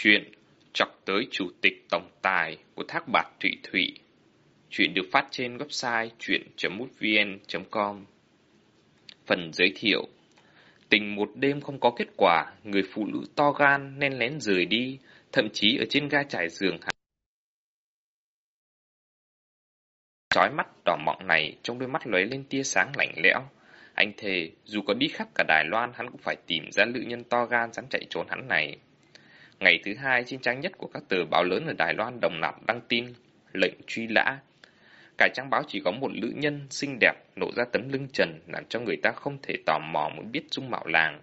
Chuyện chọc tới Chủ tịch Tổng Tài của Thác Bạt Thụy Thụy. Chuyện được phát trên website chuyện.mútvn.com Phần giới thiệu Tình một đêm không có kết quả, người phụ nữ to gan nên lén rời đi, thậm chí ở trên ga trải giường Chói mắt đỏ mọng này trong đôi mắt lóe lên tia sáng lạnh lẽo. Anh thề, dù có đi khắp cả Đài Loan, hắn cũng phải tìm ra lữ nhân to gan dám chạy trốn hắn này. Ngày thứ hai, trên trang nhất của các tờ báo lớn ở Đài Loan đồng loạt đăng tin, lệnh truy lã. Cả trang báo chỉ có một nữ nhân xinh đẹp nổ ra tấm lưng trần làm cho người ta không thể tò mò muốn biết dung mạo làng.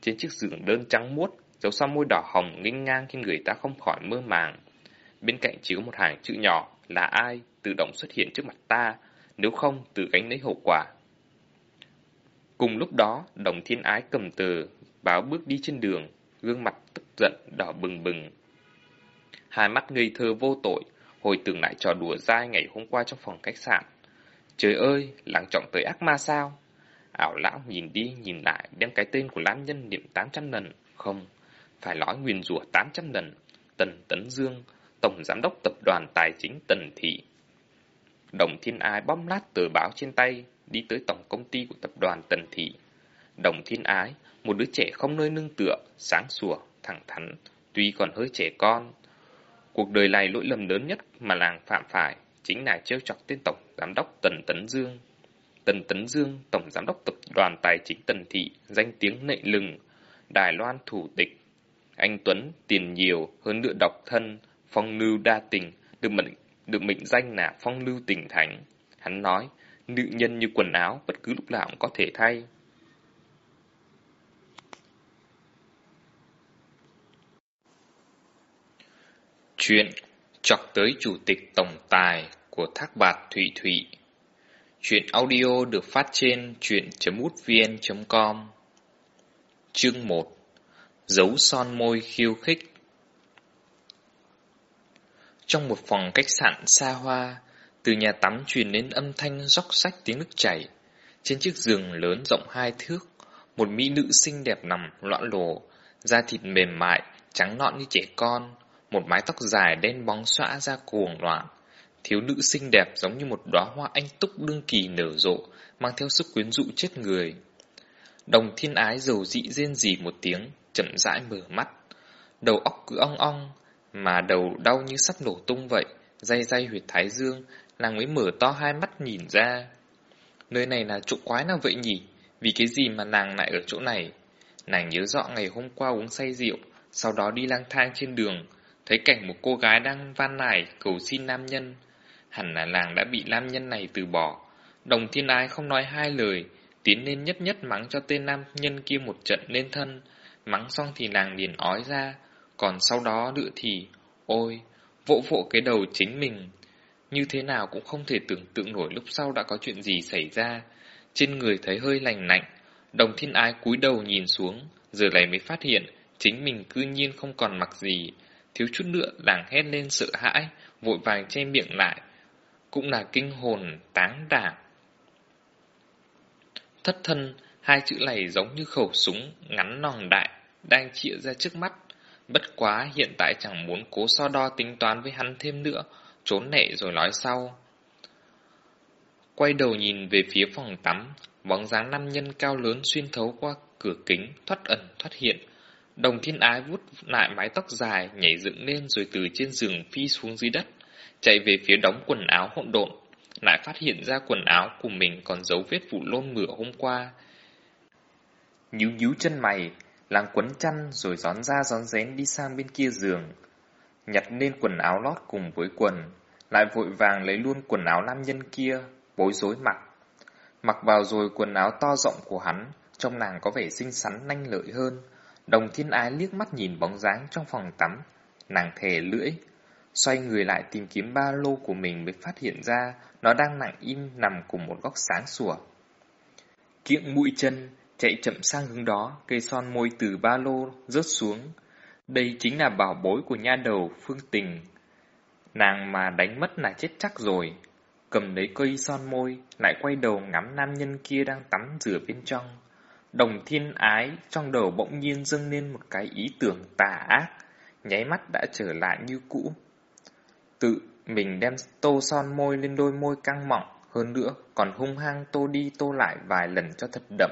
Trên chiếc giường đơn trắng muốt, dấu son môi đỏ hồng nghênh ngang khiến người ta không khỏi mơ màng. Bên cạnh chỉ có một hàng chữ nhỏ là ai tự động xuất hiện trước mặt ta, nếu không tự gánh lấy hậu quả. Cùng lúc đó, đồng thiên ái cầm tờ, báo bước đi trên đường, gương mặt tức giận đỏ bừng bừng. Hai mắt ngây thơ vô tội, hồi tưởng lại trò đùa dai ngày hôm qua trong phòng khách sạn. Trời ơi, làng trọng tới ác ma sao? Ảo lão nhìn đi nhìn lại đem cái tên của Lam Nhân niệm 800 lần. Không, phải nói nguyền rủa 800 lần. Tần Tấn Dương, Tổng Giám đốc Tập đoàn Tài chính Tần Thị. Đồng Thiên Ái bóp lát tờ báo trên tay, đi tới tổng công ty của tập đoàn Tần Thị. Đồng Thiên Ái, một đứa trẻ không nơi nương tựa, sáng sủa, thẳng thắn, tuy còn hơi trẻ con. Cuộc đời này lỗi lầm lớn nhất mà làng phạm phải chính là trêu chọc tên tổng giám đốc Tần Tấn Dương. Tần Tấn Dương, tổng giám đốc tập đoàn tài chính Tần Thị, danh tiếng nệ lừng, Đài Loan thủ tịch. Anh Tuấn tiền nhiều hơn nữa độc thân, phong lưu đa tình, được mệnh được mệnh danh là phong lưu tình thánh. Hắn nói, nữ nhân như quần áo bất cứ lúc nào cũng có thể thay. Chuyện chọc tới Chủ tịch Tổng Tài của Thác Bạt Thủy thụy. Chuyện audio được phát trên chuyện.mútvn.com Chương 1 Dấu son môi khiêu khích. Trong một phòng khách sạn xa hoa, từ nhà tắm truyền đến âm thanh róc rách tiếng nước chảy. Trên chiếc giường lớn rộng hai thước, một mỹ nữ xinh đẹp nằm loạn lồ da thịt mềm mại, trắng nõn như trẻ con, một mái tóc dài đen bóng xõa ra cuồng loạn. Thiếu nữ xinh đẹp giống như một đóa hoa anh túc đương kỳ nở rộ, mang theo sức quyến rũ chết người. Đồng thiên ái dầu dị rên rỉ một tiếng, chậm rãi mở mắt. Đầu óc cứ ong ong, mà đầu đau như sắp nổ tung vậy, day day huyệt thái dương, nàng mới mở to hai mắt nhìn ra. Nơi này là chỗ quái nào vậy nhỉ? Vì cái gì mà nàng lại ở chỗ này? Nàng nhớ rõ ngày hôm qua uống say rượu, sau đó đi lang thang trên đường, thấy cảnh một cô gái đang van nài cầu xin nam nhân. Hẳn là nàng đã bị nam nhân này từ bỏ. Đồng thiên ái không nói hai lời, tiến lên nhất nhất mắng cho tên nam nhân kia một trận lên thân. Mắng xong thì nàng liền ói ra, còn sau đó nữa thì, ôi, vỗ vỗ cái đầu chính mình. Như thế nào cũng không thể tưởng tượng nổi lúc sau đã có chuyện gì xảy ra. Trên người thấy hơi lành lạnh, đồng thiên ái cúi đầu nhìn xuống, giờ này mới phát hiện chính mình cư nhiên không còn mặc gì, thiếu chút nữa nàng hét lên sợ hãi, vội vàng che miệng lại. Cũng là kinh hồn táng đảng. Thất thân, hai chữ này giống như khẩu súng ngắn nòng đại, đang chĩa ra trước mắt. Bất quá hiện tại chẳng muốn cố so đo tính toán với hắn thêm nữa, trốn nệ rồi nói sau. Quay đầu nhìn về phía phòng tắm, bóng dáng nam nhân cao lớn xuyên thấu qua cửa kính, thoát ẩn thoát hiện, Đồng thiên ái vút lại mái tóc dài, nhảy dựng lên rồi từ trên giường phi xuống dưới đất, chạy về phía đóng quần áo hỗn độn, lại phát hiện ra quần áo của mình còn dấu vết vụ lôn mửa hôm qua. Nhíu nhíu chân mày, làng quấn chăn rồi gión ra gión rén đi sang bên kia giường. Nhặt lên quần áo lót cùng với quần, lại vội vàng lấy luôn quần áo nam nhân kia, bối rối mặc. Mặc vào rồi quần áo to rộng của hắn, trong nàng có vẻ xinh xắn nanh lợi hơn, Đồng thiên ái liếc mắt nhìn bóng dáng trong phòng tắm, nàng thề lưỡi. Xoay người lại tìm kiếm ba lô của mình mới phát hiện ra nó đang nặng im nằm cùng một góc sáng sủa. Kiệng mũi chân, chạy chậm sang hướng đó, cây son môi từ ba lô rớt xuống. Đây chính là bảo bối của nha đầu phương tình. Nàng mà đánh mất là chết chắc rồi. Cầm lấy cây son môi, lại quay đầu ngắm nam nhân kia đang tắm rửa bên trong. Đồng thiên ái trong đầu bỗng nhiên dâng lên một cái ý tưởng tà ác. nháy mắt đã trở lại như cũ. Tự mình đem tô son môi lên đôi môi căng mọng, hơn nữa còn hung hăng tô đi tô lại vài lần cho thật đậm.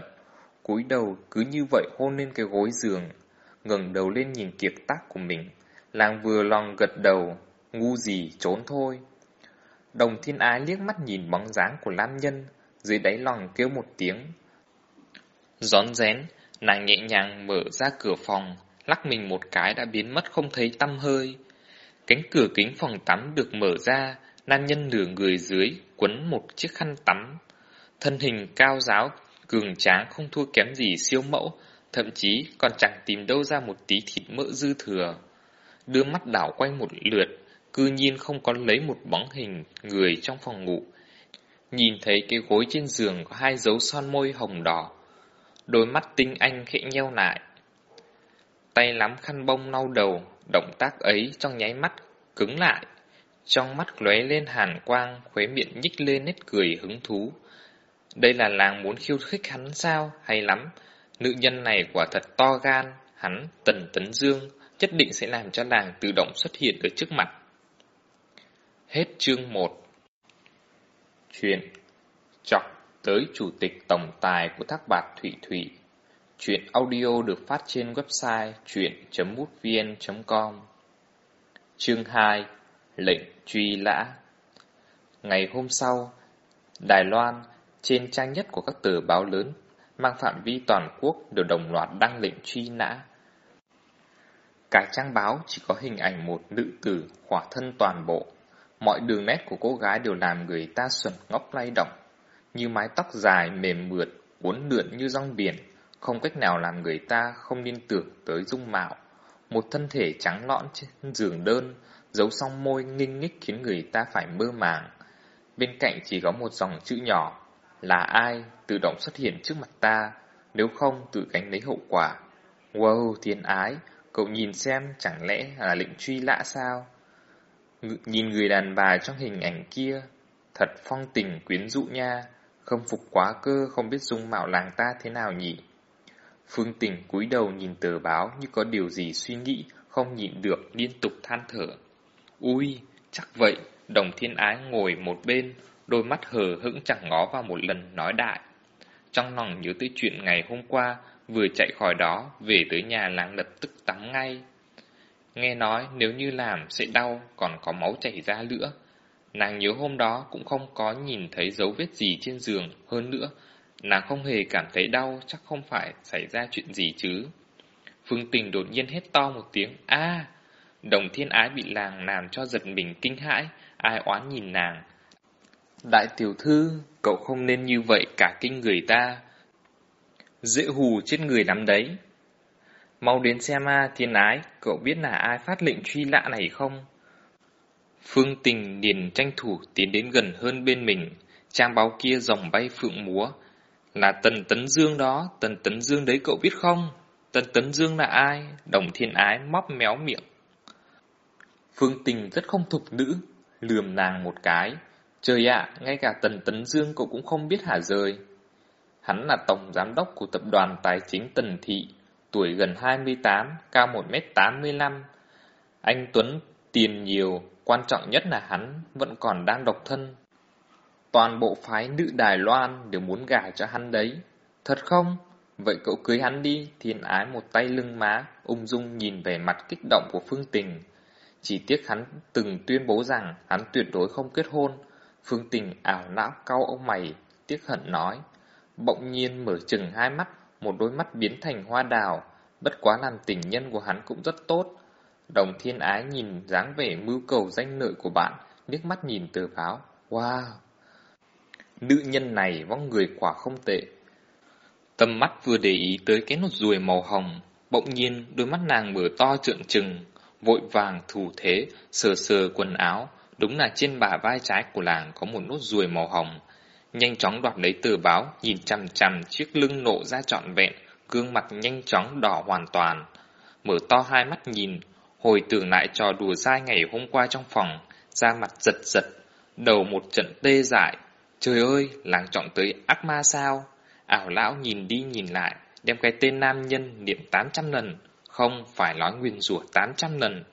cúi đầu cứ như vậy hôn lên cái gối giường, ngẩng đầu lên nhìn kiệt tác của mình. Làng vừa lòng gật đầu, ngu gì trốn thôi. Đồng thiên ái liếc mắt nhìn bóng dáng của Lam Nhân, dưới đáy lòng kêu một tiếng. Gión rén, nàng nhẹ nhàng mở ra cửa phòng, lắc mình một cái đã biến mất không thấy tăm hơi. Cánh cửa kính phòng tắm được mở ra, nam nhân nửa người dưới, quấn một chiếc khăn tắm. Thân hình cao giáo, cường tráng không thua kém gì siêu mẫu, thậm chí còn chẳng tìm đâu ra một tí thịt mỡ dư thừa. Đưa mắt đảo quanh một lượt, cư nhiên không có lấy một bóng hình người trong phòng ngủ. Nhìn thấy cái gối trên giường có hai dấu son môi hồng đỏ. Đôi mắt tinh anh khẽ nheo lại. Tay nắm khăn bông lau đầu, động tác ấy trong nháy mắt cứng lại. Trong mắt lóe lên hàn quang, khóe miệng nhích lên nét cười hứng thú. Đây là làng muốn khiêu khích hắn sao? Hay lắm. Nữ nhân này quả thật to gan, hắn, Tần Tấn Dương, nhất định sẽ làm cho làng tự động xuất hiện ở trước mặt. Hết chương 1 Chuyện Chọc tới Chủ tịch Tổng Tài của Thác Bạt Thủy Thủy Chuyện audio được phát trên website chuyện.mútvn.com Chương 2 Lệnh truy lã Ngày hôm sau, Đài Loan, trên trang nhất của các tờ báo lớn, mang phạm vi toàn quốc đều đồng loạt đăng lệnh truy nã. Cả trang báo chỉ có hình ảnh một nữ tử khỏa thân toàn bộ. Mọi đường nét của cô gái đều làm người ta xuẩn ngốc lay động, như mái tóc dài mềm mượt, uốn lượn như rong biển, không cách nào làm người ta không liên tưởng tới dung mạo. Một thân thể trắng lõn trên giường đơn, dấu song môi nghinh nghích khiến người ta phải mơ màng. Bên cạnh chỉ có một dòng chữ nhỏ, là ai tự động xuất hiện trước mặt ta, nếu không tự gánh lấy hậu quả. Wow, thiên ái, cậu nhìn xem chẳng lẽ là lệnh truy lã sao? Ng nhìn người đàn bà trong hình ảnh kia, thật phong tình quyến rũ nha, không phục quá cơ không biết dung mạo làng ta thế nào nhỉ. Phương tình cúi đầu nhìn tờ báo như có điều gì suy nghĩ, không nhịn được liên tục than thở. Ui, chắc vậy, đồng thiên ái ngồi một bên, đôi mắt hờ hững chẳng ngó vào một lần nói đại. Trong lòng nhớ tới chuyện ngày hôm qua, vừa chạy khỏi đó, về tới nhà làng lập tức tắm ngay. Nghe nói nếu như làm sẽ đau, còn có máu chảy ra nữa. Nàng nhớ hôm đó cũng không có nhìn thấy dấu vết gì trên giường, hơn nữa, nàng không hề cảm thấy đau, chắc không phải xảy ra chuyện gì chứ. Phương Tình đột nhiên hét to một tiếng, a Đồng thiên ái bị làng làm cho giật mình kinh hãi, ai oán nhìn nàng. Đại tiểu thư, cậu không nên như vậy cả kinh người ta. Dễ hù chết người lắm đấy. Mau đến xem a thiên ái, cậu biết là ai phát lệnh truy lạ này không? Phương tình liền tranh thủ tiến đến gần hơn bên mình, trang báo kia dòng bay phượng múa. Là Tần Tấn Dương đó, Tần Tấn Dương đấy cậu biết không? Tần Tấn Dương là ai? Đồng thiên ái móc méo miệng. Phương tình rất không thục nữ, lườm nàng một cái. Trời ạ, ngay cả Tần Tấn Dương cậu cũng không biết hả rời. Hắn là tổng giám đốc của tập đoàn tài chính Tần Thị, tuổi gần 28, cao 1m85. Anh Tuấn tiền nhiều, quan trọng nhất là hắn vẫn còn đang độc thân. Toàn bộ phái nữ Đài Loan đều muốn gả cho hắn đấy. Thật không? Vậy cậu cưới hắn đi, thiên ái một tay lưng má, ung dung nhìn về mặt kích động của Phương Tình. Chỉ tiếc hắn từng tuyên bố rằng hắn tuyệt đối không kết hôn. Phương Tình ảo não cau ông mày, tiếc hận nói. Bỗng nhiên mở chừng hai mắt, một đôi mắt biến thành hoa đào. Bất quá làm tình nhân của hắn cũng rất tốt. Đồng thiên ái nhìn dáng vẻ mưu cầu danh lợi của bạn, nước mắt nhìn tờ báo. Wow! Nữ nhân này vong người quả không tệ. Tầm mắt vừa để ý tới cái nốt ruồi màu hồng, bỗng nhiên đôi mắt nàng mở to trượng trừng, vội vàng thủ thế, sờ sờ quần áo, đúng là trên bả vai trái của làng có một nốt ruồi màu hồng. Nhanh chóng đoạt lấy tờ báo, nhìn chằm chằm chiếc lưng nộ ra trọn vẹn, gương mặt nhanh chóng đỏ hoàn toàn. Mở to hai mắt nhìn, hồi tưởng lại trò đùa dai ngày hôm qua trong phòng, da mặt giật giật, đầu một trận tê dại. Trời ơi, làng trọng tới ác ma sao? Ảo lão nhìn đi nhìn lại, đem cái tên nam nhân niệm 800 lần, Không phải nói nguyên rủa 800 lần.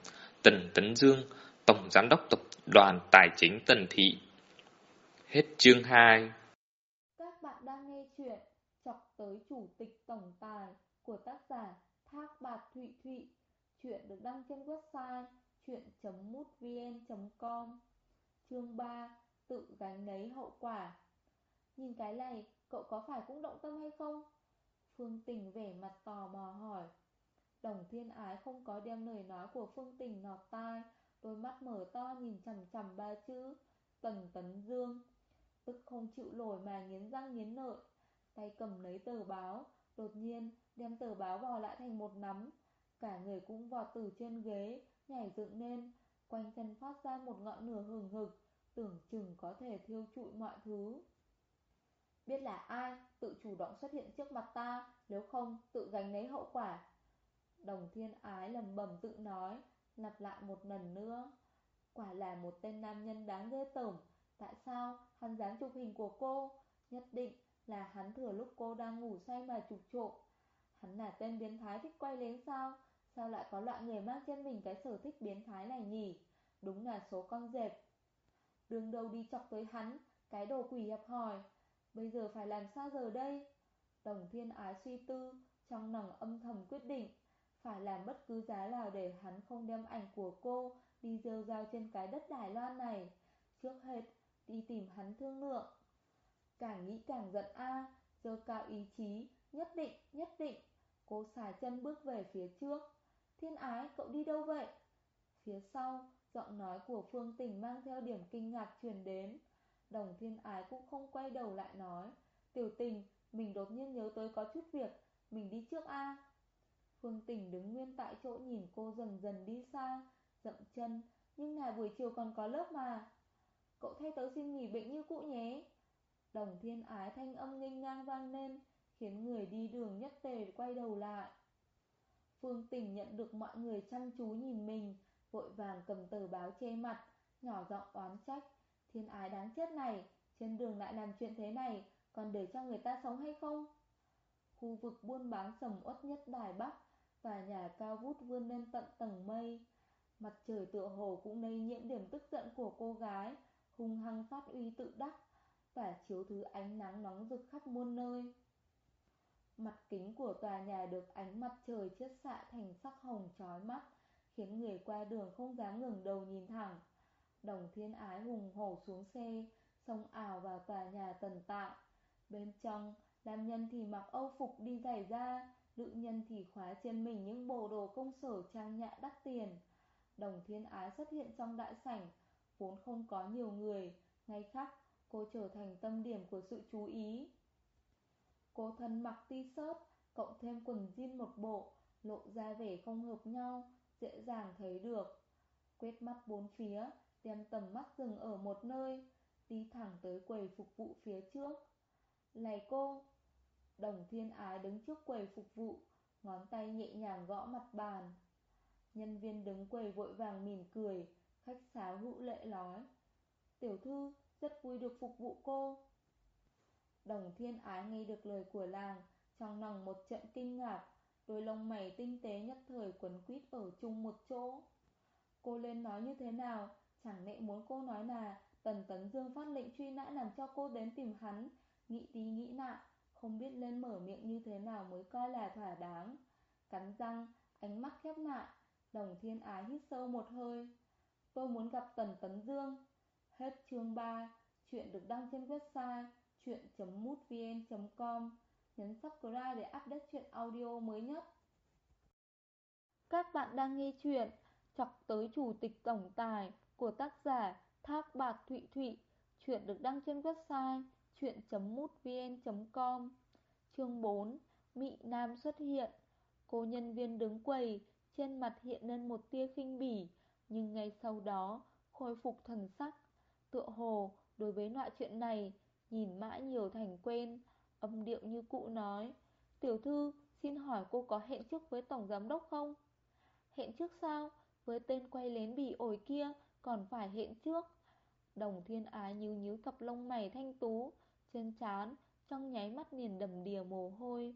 Tần Tấn Dương, Tổng Giám đốc Tập đoàn Tài chính Tần Thị. Hết chương 2 Các bạn đang nghe chuyện Chọc tới Chủ tịch Tổng Tài của tác giả Thác Bạc Thụy Thụy. Chuyện được đăng trên website chuyện.mútvn.com Chương 3 Tự gánh lấy hậu quả Nhìn cái này, cậu có phải cũng động tâm hay không? Phương Tình vẻ mặt tò mò hỏi. Đồng thiên ái không có đem lời nói của Phương Tình nọt tai, đôi mắt mở to nhìn chầm chầm ba chữ, Tần Tấn Dương. Tức không chịu nổi mà nghiến răng nghiến lợi, tay cầm lấy tờ báo, đột nhiên đem tờ báo vò lại thành một nắm. Cả người cũng vọt từ trên ghế, nhảy dựng lên, quanh chân phát ra một ngọn lửa hừng hực, tưởng chừng có thể thiêu trụi mọi thứ. Biết là ai tự chủ động xuất hiện trước mặt ta, nếu không tự gánh lấy hậu quả. Đồng thiên ái lầm bầm tự nói, lặp lại một lần nữa. Quả là một tên nam nhân đáng ghê tởm, tại sao hắn dám chụp hình của cô? Nhất định là hắn thừa lúc cô đang ngủ say mà chụp trộm. Hắn là tên biến thái thích quay lén sao? Sao lại có loại người mang trên mình cái sở thích biến thái này nhỉ? Đúng là số con dẹp. Đường đầu đi chọc tới hắn, cái đồ quỷ hẹp hỏi. Bây giờ phải làm sao giờ đây? Đồng thiên ái suy tư, trong lòng âm thầm quyết định, phải làm bất cứ giá nào để hắn không đem ảnh của cô đi rêu rao trên cái đất Đài Loan này. Trước hết, đi tìm hắn thương lượng. Càng nghĩ càng giận a à, dơ cao ý chí, nhất định, nhất định. Cô xài chân bước về phía trước. Thiên ái, cậu đi đâu vậy? Phía sau, giọng nói của Phương Tình mang theo điểm kinh ngạc truyền đến. Đồng thiên ái cũng không quay đầu lại nói Tiểu tình, mình đột nhiên nhớ tới có chút việc Mình đi trước A Phương tình đứng nguyên tại chỗ nhìn cô dần dần đi xa Dậm chân Nhưng là buổi chiều còn có lớp mà Cậu thay tớ xin nghỉ bệnh như cũ nhé Đồng thiên ái thanh âm nghênh ngang vang lên Khiến người đi đường nhất tề quay đầu lại Phương tình nhận được mọi người chăm chú nhìn mình Vội vàng cầm tờ báo che mặt Nhỏ giọng oán trách Thiên ái đáng chết này, trên đường lại làm chuyện thế này, còn để cho người ta sống hay không? Khu vực buôn bán sầm uất nhất Đài Bắc, và nhà cao vút vươn lên tận tầng mây. Mặt trời tựa hồ cũng lây nhiễm điểm tức giận của cô gái, hung hăng phát uy tự đắc, và chiếu thứ ánh nắng nóng rực khắp muôn nơi. Mặt kính của tòa nhà được ánh mặt trời chiết xạ thành sắc hồng chói mắt, khiến người qua đường không dám ngừng đầu nhìn thẳng. Đồng thiên ái hùng hổ xuống xe, xông ảo vào tòa nhà tần tạo. Bên trong, nam nhân thì mặc âu phục đi giày ra, nữ nhân thì khóa trên mình những bộ đồ công sở trang nhã đắt tiền. Đồng thiên ái xuất hiện trong đại sảnh, vốn không có nhiều người, ngay khắc cô trở thành tâm điểm của sự chú ý. Cô thân mặc t-shirt, cộng thêm quần jean một bộ, lộ ra vẻ không hợp nhau, dễ dàng thấy được. Quét mắt bốn phía, đem tầm mắt dừng ở một nơi, đi thẳng tới quầy phục vụ phía trước. Này cô! Đồng thiên ái đứng trước quầy phục vụ, ngón tay nhẹ nhàng gõ mặt bàn. Nhân viên đứng quầy vội vàng mỉm cười, khách sáo hữu lệ nói. Tiểu thư, rất vui được phục vụ cô. Đồng thiên ái nghe được lời của làng, trong lòng một trận kinh ngạc, đôi lông mày tinh tế nhất thời quấn quýt ở chung một chỗ. Cô lên nói như thế nào, Chẳng lẽ muốn cô nói là Tần Tấn Dương phát lệnh truy nã làm cho cô đến tìm hắn? Nghĩ tí nghĩ nạ, Không biết lên mở miệng như thế nào mới coi là thỏa đáng. Cắn răng Ánh mắt khép lại Đồng thiên ái hít sâu một hơi. Tôi muốn gặp Tần Tấn Dương. Hết chương 3 Chuyện được đăng trên website chuyện.mútvn.com Nhấn subscribe để update chuyện audio mới nhất. Các bạn đang nghe chuyện Chọc tới Chủ tịch Tổng Tài của tác giả Thác Bạc Thụy Thụy. Chuyện được đăng trên website chuyện.mútvn.com Chương 4 Mị Nam xuất hiện. Cô nhân viên đứng quầy, Trên mặt hiện lên một tia khinh bỉ, Nhưng ngay sau đó Khôi phục thần sắc. Tựa hồ, đối với loại chuyện này Nhìn mãi nhiều thành quen Âm điệu như cụ nói Tiểu thư xin hỏi cô có hẹn trước với tổng giám đốc không Hẹn trước sao Với tên quay lén bỉ ổi kia còn phải hẹn trước. Đồng thiên ái nhíu nhíu cặp lông mày thanh tú, trên chán trong nháy mắt liền đầm đìa mồ hôi.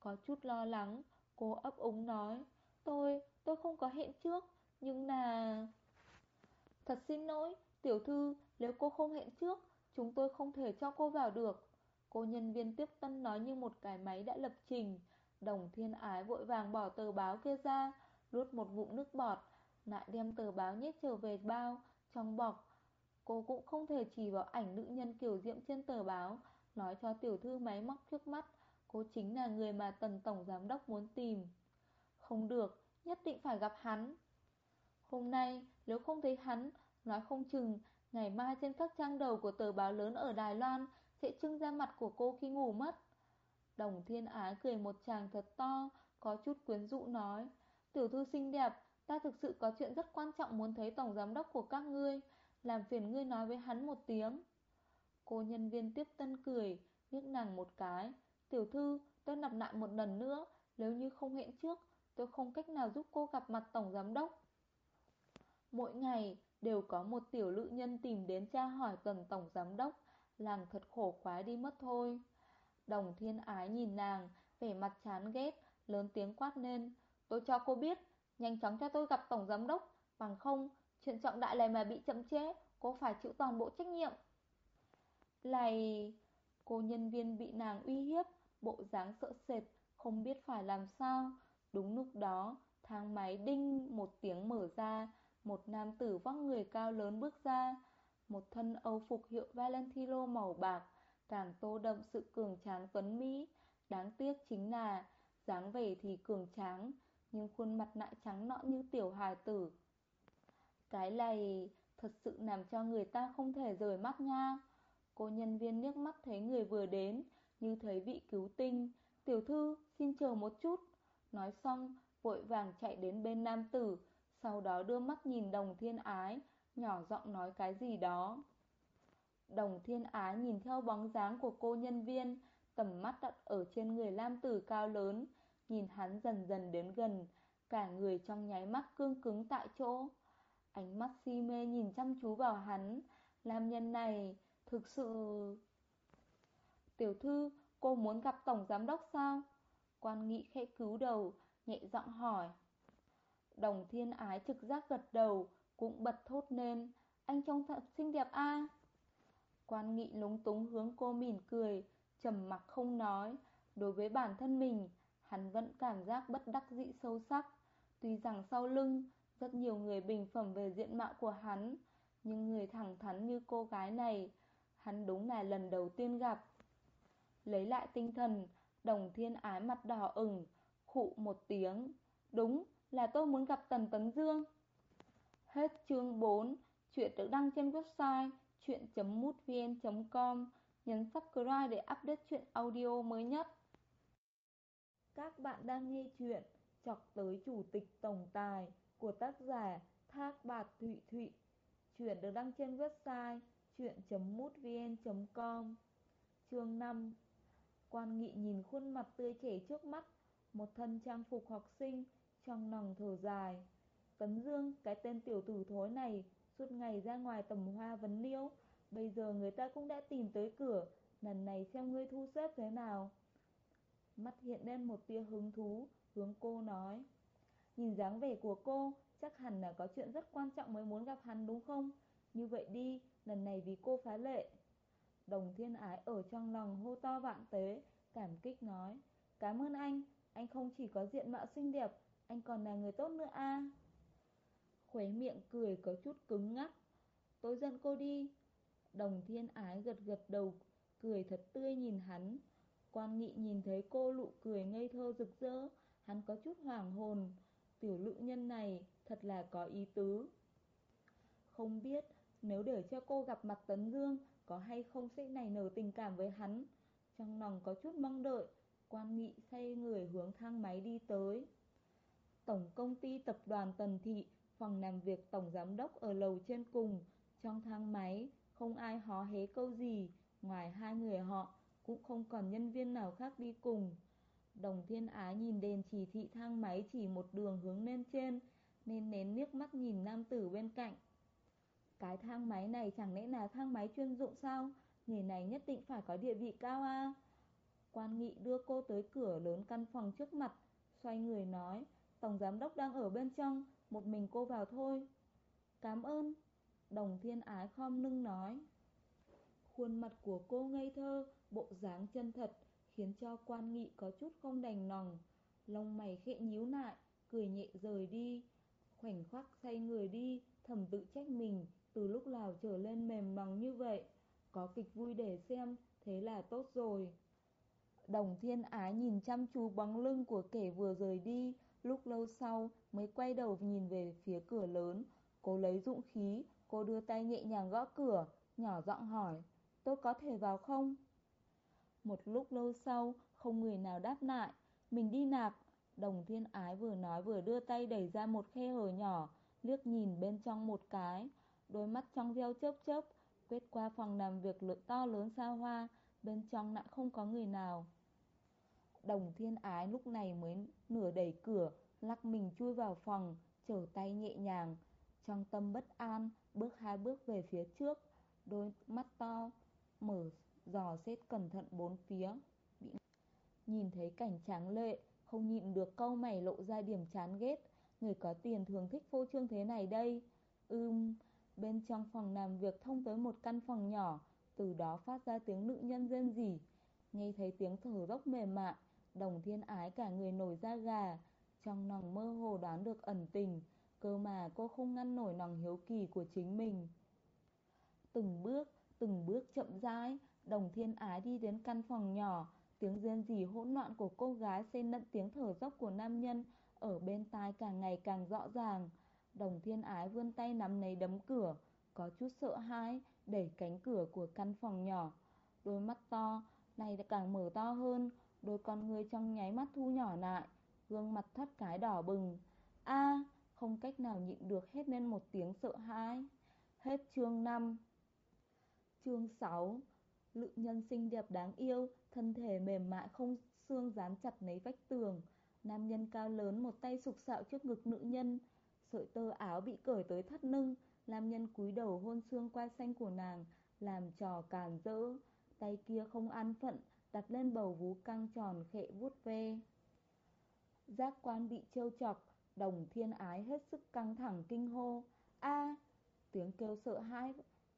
Có chút lo lắng, cô ấp úng nói, Tôi, tôi không có hẹn trước, nhưng là... Thật xin lỗi, tiểu thư, nếu cô không hẹn trước, chúng tôi không thể cho cô vào được. Cô nhân viên tiếp tân nói như một cái máy đã lập trình. Đồng thiên ái vội vàng bỏ tờ báo kia ra, lút một ngụm nước bọt, lại đem tờ báo nhét trở về bao, trong bọc. Cô cũng không thể chỉ vào ảnh nữ nhân kiểu diệm trên tờ báo, nói cho tiểu thư máy móc trước mắt, cô chính là người mà tần tổng giám đốc muốn tìm. Không được, nhất định phải gặp hắn. Hôm nay, nếu không thấy hắn, nói không chừng, ngày mai trên các trang đầu của tờ báo lớn ở Đài Loan sẽ trưng ra mặt của cô khi ngủ mất. Đồng thiên ái cười một chàng thật to, có chút quyến rũ nói, tiểu thư xinh đẹp, ta thực sự có chuyện rất quan trọng muốn thấy tổng giám đốc của các ngươi, làm phiền ngươi nói với hắn một tiếng. Cô nhân viên tiếp tân cười, liếc nàng một cái, tiểu thư, tôi lặp lại một lần nữa, nếu như không hẹn trước, tôi không cách nào giúp cô gặp mặt tổng giám đốc. Mỗi ngày đều có một tiểu lự nhân tìm đến tra hỏi tần tổng giám đốc, làng thật khổ quá đi mất thôi. Đồng thiên ái nhìn nàng, vẻ mặt chán ghét, lớn tiếng quát lên. Tôi cho cô biết, nhanh chóng cho tôi gặp tổng giám đốc, bằng không, chuyện trọng đại này mà bị chậm chế, cô phải chịu toàn bộ trách nhiệm. Này, cô nhân viên bị nàng uy hiếp, bộ dáng sợ sệt, không biết phải làm sao. Đúng lúc đó, thang máy đinh một tiếng mở ra, một nam tử vóc người cao lớn bước ra, một thân âu phục hiệu Valentino màu bạc, càng tô đậm sự cường tráng tuấn Mỹ. Đáng tiếc chính là, dáng vẻ thì cường tráng, nhưng khuôn mặt lại trắng nõn như tiểu hài tử. Cái này thật sự làm cho người ta không thể rời mắt nha. Cô nhân viên liếc mắt thấy người vừa đến, như thấy vị cứu tinh. Tiểu thư, xin chờ một chút. Nói xong, vội vàng chạy đến bên nam tử, sau đó đưa mắt nhìn đồng thiên ái, nhỏ giọng nói cái gì đó. Đồng thiên ái nhìn theo bóng dáng của cô nhân viên, tầm mắt đặt ở trên người lam tử cao lớn, nhìn hắn dần dần đến gần, cả người trong nháy mắt cương cứng tại chỗ. Ánh mắt si mê nhìn chăm chú vào hắn, nam nhân này thực sự... Tiểu thư, cô muốn gặp tổng giám đốc sao? Quan nghị khẽ cứu đầu, nhẹ giọng hỏi. Đồng thiên ái trực giác gật đầu, cũng bật thốt lên, anh trông thật xinh đẹp a. Quan nghị lúng túng hướng cô mỉm cười, trầm mặc không nói. Đối với bản thân mình, hắn vẫn cảm giác bất đắc dĩ sâu sắc. Tuy rằng sau lưng, rất nhiều người bình phẩm về diện mạo của hắn, nhưng người thẳng thắn như cô gái này, hắn đúng là lần đầu tiên gặp. Lấy lại tinh thần, đồng thiên ái mặt đỏ ửng, khụ một tiếng. Đúng, là tôi muốn gặp Tần Tấn Dương. Hết chương 4, chuyện được đăng trên website chuyện.mútvn.com. Nhấn subscribe để update chuyện audio mới nhất. Các bạn đang nghe chuyện Chọc tới Chủ tịch Tổng Tài của tác giả Thác Bạt Thụy Thụy. Chuyện được đăng trên website chuyện.mútvn.com. Chương 5 Quan nghị nhìn khuôn mặt tươi trẻ trước mắt, một thân trang phục học sinh, trong lòng thở dài. Tấn Dương, cái tên tiểu tử thối này, suốt ngày ra ngoài tầm hoa vấn liêu, bây giờ người ta cũng đã tìm tới cửa, lần này xem ngươi thu xếp thế nào. Mắt hiện lên một tia hứng thú, hướng cô nói. Nhìn dáng vẻ của cô, chắc hẳn là có chuyện rất quan trọng mới muốn gặp hắn đúng không? Như vậy đi, lần này vì cô phá lệ. Đồng thiên ái ở trong lòng hô to vạn tế, cảm kích nói. Cảm ơn anh, anh không chỉ có diện mạo xinh đẹp, anh còn là người tốt nữa a à? Khuế miệng cười có chút cứng ngắc. Tôi dẫn cô đi. Đồng thiên ái gật gật đầu, cười thật tươi nhìn hắn. Quan nghị nhìn thấy cô lụ cười ngây thơ rực rỡ, hắn có chút hoàng hồn. Tiểu lự nhân này thật là có ý tứ. Không biết nếu để cho cô gặp mặt Tấn Dương có hay không sẽ nảy nở tình cảm với hắn. Trong lòng có chút mong đợi, quan nghị xoay người hướng thang máy đi tới. Tổng công ty tập đoàn Tần Thị, phòng làm việc tổng giám đốc ở lầu trên cùng, trong thang máy, không ai hó hé câu gì, ngoài hai người họ, cũng không còn nhân viên nào khác đi cùng. Đồng Thiên Á nhìn đèn chỉ thị thang máy chỉ một đường hướng lên trên, nên nén nước mắt nhìn nam tử bên cạnh. Cái thang máy này chẳng lẽ là thang máy chuyên dụng sao? Người này nhất định phải có địa vị cao à? Quan nghị đưa cô tới cửa lớn căn phòng trước mặt, xoay người nói, Tổng giám đốc đang ở bên trong, một mình cô vào thôi. Cảm ơn. Đồng thiên ái khom lưng nói. Khuôn mặt của cô ngây thơ, bộ dáng chân thật, khiến cho quan nghị có chút không đành lòng. Lông mày khẽ nhíu lại, cười nhẹ rời đi. Khoảnh khắc say người đi, thầm tự trách mình, từ lúc nào trở lên mềm lòng như vậy. Có kịch vui để xem, thế là tốt rồi. Đồng thiên ái nhìn chăm chú bóng lưng của kẻ vừa rời đi, lúc lâu sau mới quay đầu nhìn về phía cửa lớn. Cô lấy dũng khí, cô đưa tay nhẹ nhàng gõ cửa, nhỏ giọng hỏi, tôi có thể vào không? Một lúc lâu sau, không người nào đáp lại, mình đi nạp. Đồng thiên ái vừa nói vừa đưa tay đẩy ra một khe hở nhỏ, liếc nhìn bên trong một cái. Đôi mắt trong veo chớp chớp, quét qua phòng làm việc lượng to lớn xa hoa, bên trong lại không có người nào. Đồng thiên ái lúc này mới nửa đẩy cửa, lắc mình chui vào phòng, trở tay nhẹ nhàng. Trong tâm bất an, bước hai bước về phía trước, đôi mắt to, mở dò xét cẩn thận bốn phía. Bị... Nhìn thấy cảnh tráng lệ, không nhịn được câu mày lộ ra điểm chán ghét. Người có tiền thường thích phô trương thế này đây. Ưm, bên trong phòng làm việc thông tới một căn phòng nhỏ, từ đó phát ra tiếng nữ nhân rên rỉ. Nghe thấy tiếng thở dốc mềm mại, đồng thiên ái cả người nổi da gà, trong lòng mơ hồ đoán được ẩn tình, cơ mà cô không ngăn nổi lòng hiếu kỳ của chính mình. Từng bước, từng bước chậm rãi, đồng thiên ái đi đến căn phòng nhỏ, tiếng rên rỉ hỗn loạn của cô gái xen lẫn tiếng thở dốc của nam nhân ở bên tai càng ngày càng rõ ràng. Đồng thiên ái vươn tay nắm lấy đấm cửa, có chút sợ hãi, đẩy cánh cửa của căn phòng nhỏ. Đôi mắt to, này càng mở to hơn, đôi con người trong nháy mắt thu nhỏ lại, gương mặt thoát cái đỏ bừng. a không cách nào nhịn được hết nên một tiếng sợ hãi. Hết chương 5 Chương 6 Lự nhân xinh đẹp đáng yêu, thân thể mềm mại không xương dán chặt lấy vách tường. Nam nhân cao lớn một tay sục sạo trước ngực nữ nhân, sợi tơ áo bị cởi tới thắt lưng, nam nhân cúi đầu hôn xương quai xanh của nàng, làm trò càn rỡ. Tay kia không an phận, đặt lên bầu vú căng tròn khệ vuốt ve. Giác quan bị trêu chọc, đồng thiên ái hết sức căng thẳng kinh hô. a tiếng kêu sợ hãi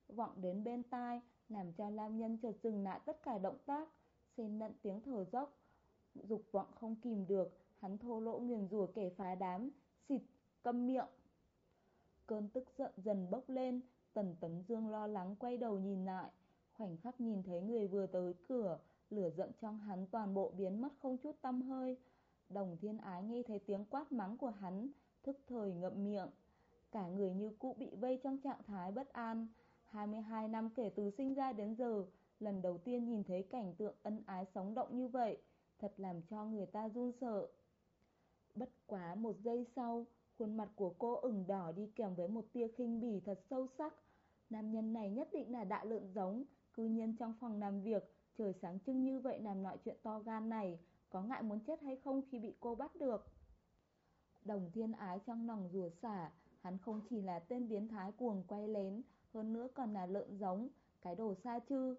vọng đến bên tai, làm cho Lam Nhân chợt dừng lại tất cả động tác, xen lẫn tiếng thở dốc. Dục vọng không kìm được, hắn thô lỗ nguyền rủa kẻ phá đám, xịt, câm miệng. Cơn tức giận dần bốc lên, Tần Tấn Dương lo lắng quay đầu nhìn lại, khoảnh khắc nhìn thấy người vừa tới cửa, lửa giận trong hắn toàn bộ biến mất không chút tâm hơi. Đồng thiên ái nghe thấy tiếng quát mắng của hắn, thức thời ngậm miệng. Cả người như cũ bị vây trong trạng thái bất an. 22 năm kể từ sinh ra đến giờ, lần đầu tiên nhìn thấy cảnh tượng ân ái sống động như vậy, thật làm cho người ta run sợ. Bất quá một giây sau, khuôn mặt của cô ửng đỏ đi kèm với một tia khinh bỉ thật sâu sắc. Nam nhân này nhất định là đại lợn giống, cư nhiên trong phòng làm việc, trời sáng trưng như vậy làm loại chuyện to gan này, có ngại muốn chết hay không khi bị cô bắt được. Đồng thiên ái trong lòng rùa xả, hắn không chỉ là tên biến thái cuồng quay lén, hơn nữa còn là lợn giống, cái đồ xa chư.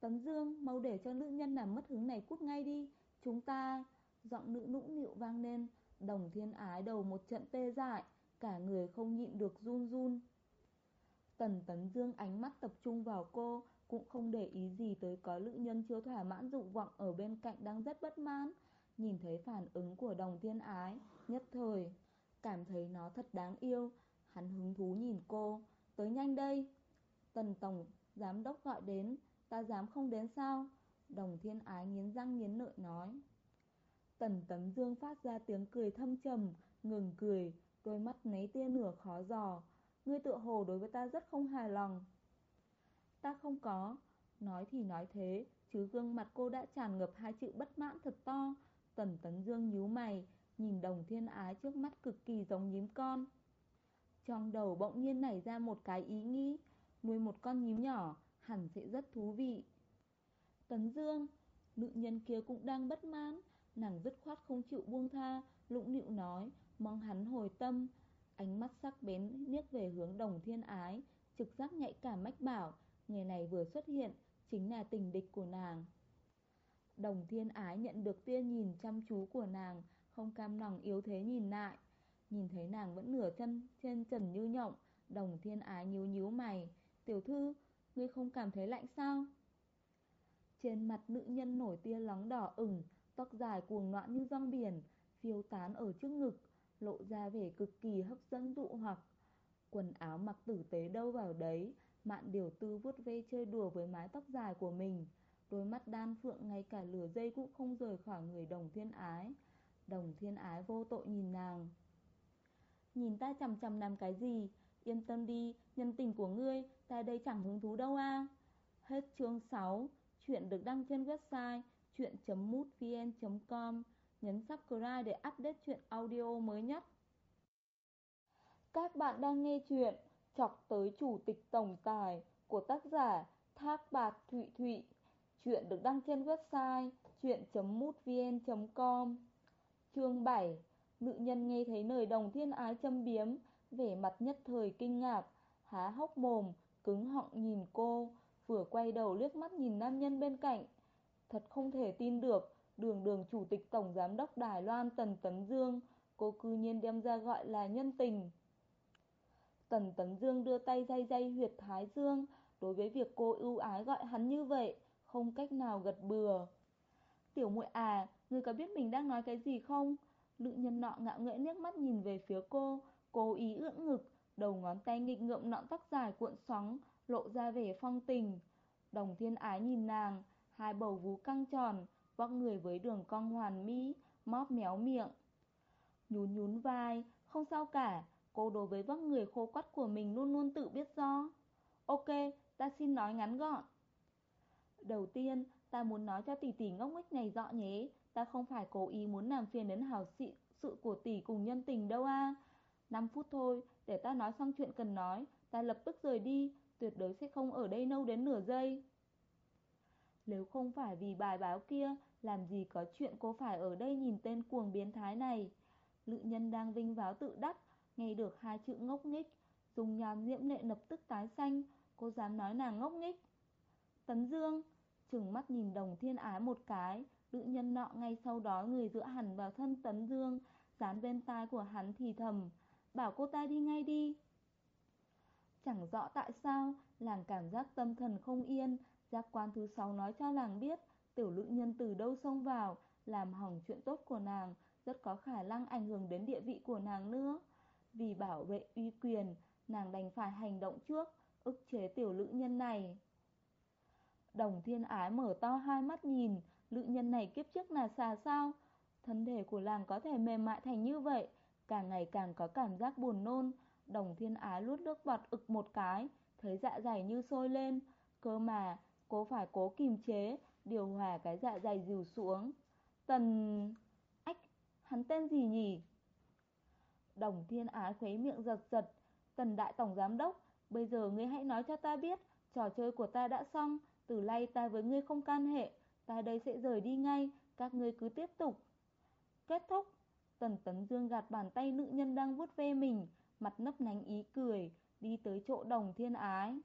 Tấn Dương, mau để cho nữ nhân làm mất hứng này cút ngay đi, chúng ta... Giọng nữ nũng nịu vang lên, đồng thiên ái đầu một trận tê dại, cả người không nhịn được run run. Tần Tấn Dương ánh mắt tập trung vào cô, cũng không để ý gì tới có nữ nhân chưa thỏa mãn dục vọng ở bên cạnh đang rất bất mãn. Nhìn thấy phản ứng của đồng thiên ái, nhất thời, cảm thấy nó thật đáng yêu. Hắn hứng thú nhìn cô, tới nhanh đây. Tần Tổng, giám đốc gọi đến, ta dám không đến sao? Đồng thiên ái nghiến răng nghiến lợi nói. Tần Tấn Dương phát ra tiếng cười thâm trầm, ngừng cười, đôi mắt nấy tia nửa khó giò. Ngươi tựa hồ đối với ta rất không hài lòng. Ta không có. Nói thì nói thế, chứ gương mặt cô đã tràn ngập hai chữ bất mãn thật to. Tần Tấn Dương nhíu mày, nhìn đồng thiên ái trước mắt cực kỳ giống nhím con. Trong đầu bỗng nhiên nảy ra một cái ý nghĩ, nuôi một con nhím nhỏ hẳn sẽ rất thú vị. Tấn Dương, nữ nhân kia cũng đang bất mãn, nàng dứt khoát không chịu buông tha, lũng nịu nói, mong hắn hồi tâm. Ánh mắt sắc bén liếc về hướng đồng thiên ái, trực giác nhạy cảm mách bảo, người này vừa xuất hiện, chính là tình địch của nàng. Đồng thiên ái nhận được tia nhìn chăm chú của nàng, không cam lòng yếu thế nhìn lại. Nhìn thấy nàng vẫn nửa chân trên trần như nhộng, đồng thiên ái nhíu nhíu mày. Tiểu thư, ngươi không cảm thấy lạnh sao? Trên mặt nữ nhân nổi tia lóng đỏ ửng, tóc dài cuồng loạn như rong biển, phiêu tán ở trước ngực, lộ ra vẻ cực kỳ hấp dẫn dụ hoặc. Quần áo mặc tử tế đâu vào đấy, mạn điều tư vuốt ve chơi đùa với mái tóc dài của mình. Đôi mắt đan phượng ngay cả lửa dây cũng không rời khỏi người đồng thiên ái. Đồng thiên ái vô tội nhìn nàng. Nhìn ta chằm chằm làm cái gì? Yên tâm đi, nhân tình của ngươi, ta đây chẳng hứng thú đâu a. Hết chương 6, chuyện được đăng trên website chuyện.mútvn.com. Nhấn subscribe để update chuyện audio mới nhất. Các bạn đang nghe chuyện Chọc tới Chủ tịch Tổng Tài của tác giả Thác Bạt Thụy Thụy. Chuyện được đăng trên website chuyện.mútvn.com. Chương 7 Nữ nhân nghe thấy lời đồng thiên ái châm biếm, vẻ mặt nhất thời kinh ngạc, há hốc mồm, cứng họng nhìn cô, vừa quay đầu liếc mắt nhìn nam nhân bên cạnh. Thật không thể tin được, đường đường chủ tịch tổng giám đốc Đài Loan Tần Tấn Dương, cô cư nhiên đem ra gọi là nhân tình. Tần Tấn Dương đưa tay dây dây huyệt thái dương, đối với việc cô ưu ái gọi hắn như vậy, không cách nào gật bừa. Tiểu muội à, ngươi có biết mình đang nói cái gì không? Lự nhân nọ ngạo nghễ nước mắt nhìn về phía cô, cố ý ưỡn ngực, đầu ngón tay nghịch ngợm nọn tóc dài cuộn xoắn, lộ ra vẻ phong tình. Đồng thiên ái nhìn nàng, hai bầu vú căng tròn, vóc người với đường cong hoàn mỹ, móp méo miệng. Nhún nhún vai, không sao cả, cô đối với vóc người khô quắt của mình luôn luôn tự biết do. Ok, ta xin nói ngắn gọn. Đầu tiên, ta muốn nói cho tỷ tỷ ngốc nghếch này rõ nhé, ta không phải cố ý muốn làm phiền đến hào sự sự của tỷ cùng nhân tình đâu a. À. 5 phút thôi, để ta nói xong chuyện cần nói, ta lập tức rời đi, tuyệt đối sẽ không ở đây lâu đến nửa giây. Nếu không phải vì bài báo kia, làm gì có chuyện cô phải ở đây nhìn tên cuồng biến thái này. Lự nhân đang vinh váo tự đắc, nghe được hai chữ ngốc nghếch, dùng nhàn diễm lệ lập tức tái xanh, cô dám nói nàng ngốc nghếch? Tấn Dương, trừng mắt nhìn đồng thiên ái một cái, nữ nhân nọ ngay sau đó người dựa hẳn vào thân Tấn Dương, dán bên tai của hắn thì thầm, bảo cô ta đi ngay đi. Chẳng rõ tại sao, làng cảm giác tâm thần không yên, giác quan thứ sáu nói cho làng biết, tiểu lữ nhân từ đâu xông vào, làm hỏng chuyện tốt của nàng, rất có khả năng ảnh hưởng đến địa vị của nàng nữa. Vì bảo vệ uy quyền, nàng đành phải hành động trước, ức chế tiểu lữ nhân này. Đồng thiên ái mở to hai mắt nhìn, lữ nhân này kiếp trước là xà sao? Thân thể của làng có thể mềm mại thành như vậy, càng ngày càng có cảm giác buồn nôn. Đồng thiên ái luốt nước bọt ực một cái, thấy dạ dày như sôi lên. Cơ mà, cô phải cố kìm chế, điều hòa cái dạ dày dìu xuống. Tần... Ách, hắn tên gì nhỉ? Đồng thiên ái khuấy miệng giật giật. Tần đại tổng giám đốc, bây giờ ngươi hãy nói cho ta biết, trò chơi của ta đã xong, từ nay ta với ngươi không can hệ, ta đây sẽ rời đi ngay, các ngươi cứ tiếp tục. Kết thúc, Tần Tấn Dương gạt bàn tay nữ nhân đang vuốt ve mình, mặt nấp nánh ý cười, đi tới chỗ đồng thiên ái.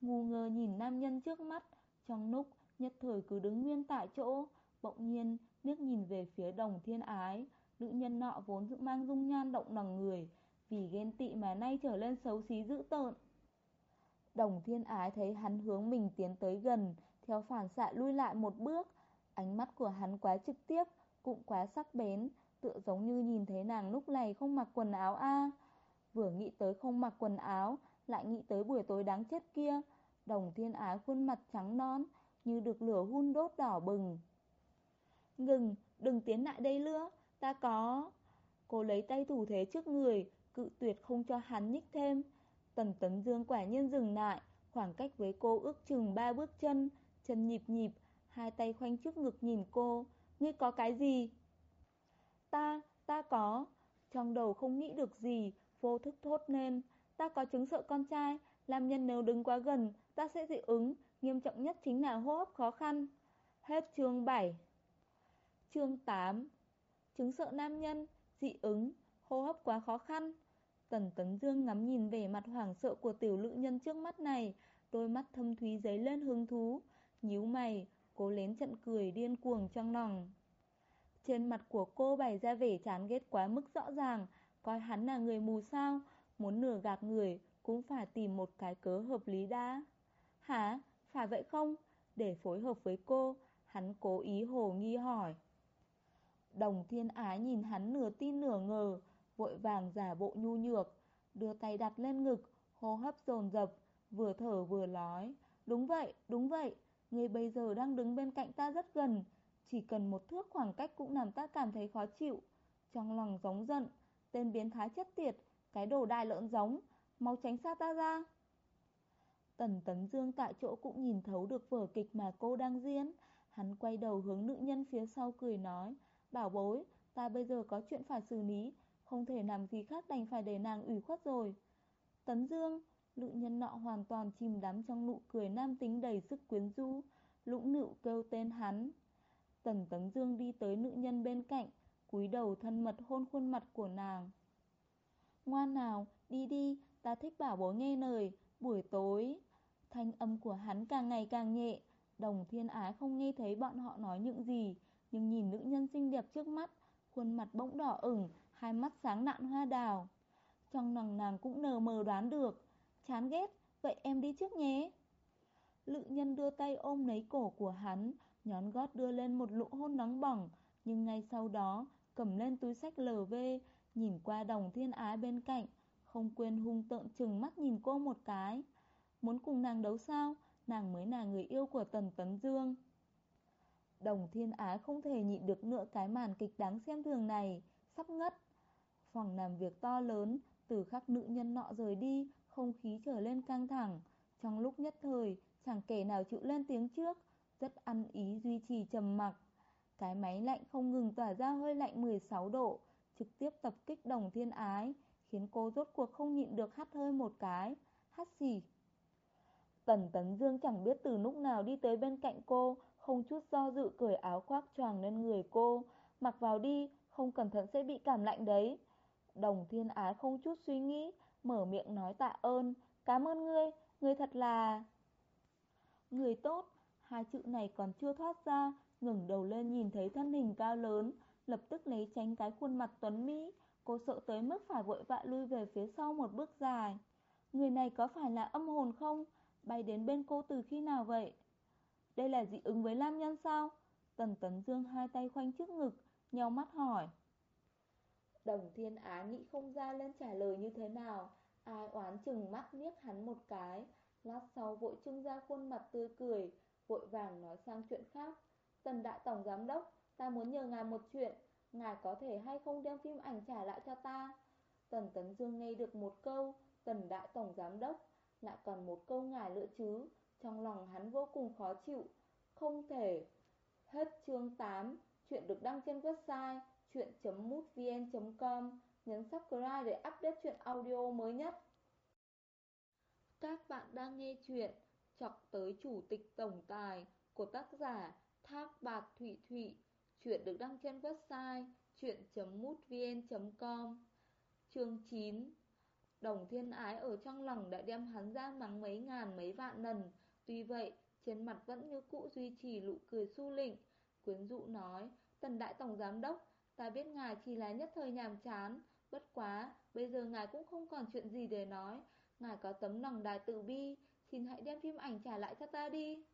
Ngu ngơ nhìn nam nhân trước mắt, trong lúc nhất thời cứ đứng nguyên tại chỗ, bỗng nhiên liếc nhìn về phía đồng thiên ái, nữ nhân nọ vốn dự mang dung nhan động lòng người, vì ghen tị mà nay trở lên xấu xí dữ tợn. Đồng thiên ái thấy hắn hướng mình tiến tới gần, theo phản xạ lui lại một bước, ánh mắt của hắn quá trực tiếp, cũng quá sắc bén, tựa giống như nhìn thấy nàng lúc này không mặc quần áo a. Vừa nghĩ tới không mặc quần áo, lại nghĩ tới buổi tối đáng chết kia, đồng thiên ái khuôn mặt trắng non, như được lửa hun đốt đỏ bừng. Ngừng, đừng tiến lại đây nữa, ta có... Cô lấy tay thủ thế trước người, cự tuyệt không cho hắn nhích thêm. Tần Tấn Dương quả nhiên dừng lại, khoảng cách với cô ước chừng ba bước chân, chân nhịp nhịp, hai tay khoanh trước ngực nhìn cô. Ngươi có cái gì? Ta, ta có. Trong đầu không nghĩ được gì, vô thức thốt nên. Ta có chứng sợ con trai, làm nhân nếu đứng quá gần, ta sẽ dị ứng, nghiêm trọng nhất chính là hô hấp khó khăn. Hết chương 7 Chương 8 Chứng sợ nam nhân, dị ứng, hô hấp quá khó khăn. Tần Tấn Dương ngắm nhìn vẻ mặt hoảng sợ của tiểu lự nhân trước mắt này, đôi mắt thâm thúy dấy lên hứng thú, nhíu mày, cố lén trận cười điên cuồng trong lòng. Trên mặt của cô bày ra vẻ chán ghét quá mức rõ ràng, coi hắn là người mù sao, muốn nửa gạt người cũng phải tìm một cái cớ hợp lý đã. Hả? Phải vậy không? Để phối hợp với cô, hắn cố ý hồ nghi hỏi. Đồng thiên ái nhìn hắn nửa tin nửa ngờ, vội vàng giả bộ nhu nhược, đưa tay đặt lên ngực, hô hấp dồn dập, vừa thở vừa nói. Đúng vậy, đúng vậy, người bây giờ đang đứng bên cạnh ta rất gần, chỉ cần một thước khoảng cách cũng làm ta cảm thấy khó chịu. Trong lòng giống giận, tên biến thái chất tiệt, cái đồ đai lợn giống, mau tránh xa ta ra. Tần Tấn Dương tại chỗ cũng nhìn thấu được vở kịch mà cô đang diễn. Hắn quay đầu hướng nữ nhân phía sau cười nói, bảo bối, ta bây giờ có chuyện phải xử lý, không thể làm gì khác đành phải để nàng ủy khuất rồi. Tấn Dương, nữ nhân nọ hoàn toàn chìm đắm trong nụ cười nam tính đầy sức quyến rũ, lũng nịu kêu tên hắn. Tần Tấn Dương đi tới nữ nhân bên cạnh, cúi đầu thân mật hôn khuôn mặt của nàng. Ngoan nào, đi đi, ta thích bảo bối nghe lời, buổi tối. Thanh âm của hắn càng ngày càng nhẹ, đồng thiên ái không nghe thấy bọn họ nói những gì, nhưng nhìn nữ nhân xinh đẹp trước mắt, khuôn mặt bỗng đỏ ửng, hai mắt sáng nạn hoa đào. Trong lòng nàng cũng nờ mờ đoán được, chán ghét, vậy em đi trước nhé. Lự nhân đưa tay ôm lấy cổ của hắn, nhón gót đưa lên một lụ hôn nóng bỏng, nhưng ngay sau đó cầm lên túi sách LV, nhìn qua đồng thiên ái bên cạnh, không quên hung tợn chừng mắt nhìn cô một cái. Muốn cùng nàng đấu sao, nàng mới là người yêu của Tần Tấn Dương. Đồng thiên ái không thể nhịn được nữa cái màn kịch đáng xem thường này, sắp ngất. Phòng làm việc to lớn, từ khắc nữ nhân nọ rời đi, không khí trở lên căng thẳng. Trong lúc nhất thời, chẳng kẻ nào chịu lên tiếng trước, rất ăn ý duy trì trầm mặc. Cái máy lạnh không ngừng tỏa ra hơi lạnh 16 độ, trực tiếp tập kích đồng thiên ái, khiến cô rốt cuộc không nhịn được hắt hơi một cái, hắt xì. Tần Tấn Dương chẳng biết từ lúc nào đi tới bên cạnh cô, không chút do dự cởi áo khoác choàng lên người cô, mặc vào đi, không cẩn thận sẽ bị cảm lạnh đấy. Đồng thiên ái không chút suy nghĩ, mở miệng nói tạ ơn, cảm ơn ngươi, ngươi thật là... Người tốt, hai chữ này còn chưa thoát ra, ngừng đầu lên nhìn thấy thân hình cao lớn, lập tức lấy tránh cái khuôn mặt tuấn Mỹ, cô sợ tới mức phải vội vã lui về phía sau một bước dài. Người này có phải là âm hồn không? Bay đến bên cô từ khi nào vậy? Đây là dị ứng với nam nhân sao? Tần Tấn Dương hai tay khoanh trước ngực, nhau mắt hỏi. Đồng Thiên Á nghĩ không ra lên trả lời như thế nào, ai oán chừng mắt liếc hắn một cái, lát sau vội trưng ra khuôn mặt tươi cười, vội vàng nói sang chuyện khác. Tần Đại Tổng Giám Đốc, ta muốn nhờ ngài một chuyện, ngài có thể hay không đem phim ảnh trả lại cho ta? Tần Tấn Dương nghe được một câu, Tần Đại Tổng Giám Đốc, lại còn một câu ngài lựa chứ, trong lòng hắn vô cùng khó chịu, không thể. Hết chương 8, chuyện được đăng trên website chuyện.mútvn.com, nhấn subscribe để update chuyện audio mới nhất. Các bạn đang nghe chuyện Chọc tới Chủ tịch Tổng Tài của tác giả Thác Bạc Thụy Thụy. Chuyện được đăng trên website chuyện.mútvn.com Chương 9 Đồng thiên ái ở trong lòng đã đem hắn ra mắng mấy ngàn mấy vạn lần. Tuy vậy, trên mặt vẫn như cũ duy trì nụ cười su lịnh. Quyến dụ nói, tần đại tổng giám đốc, ta biết ngài chỉ là nhất thời nhàm chán. Bất quá, bây giờ ngài cũng không còn chuyện gì để nói. Ngài có tấm lòng đài tự bi, xin hãy đem phim ảnh trả lại cho ta đi.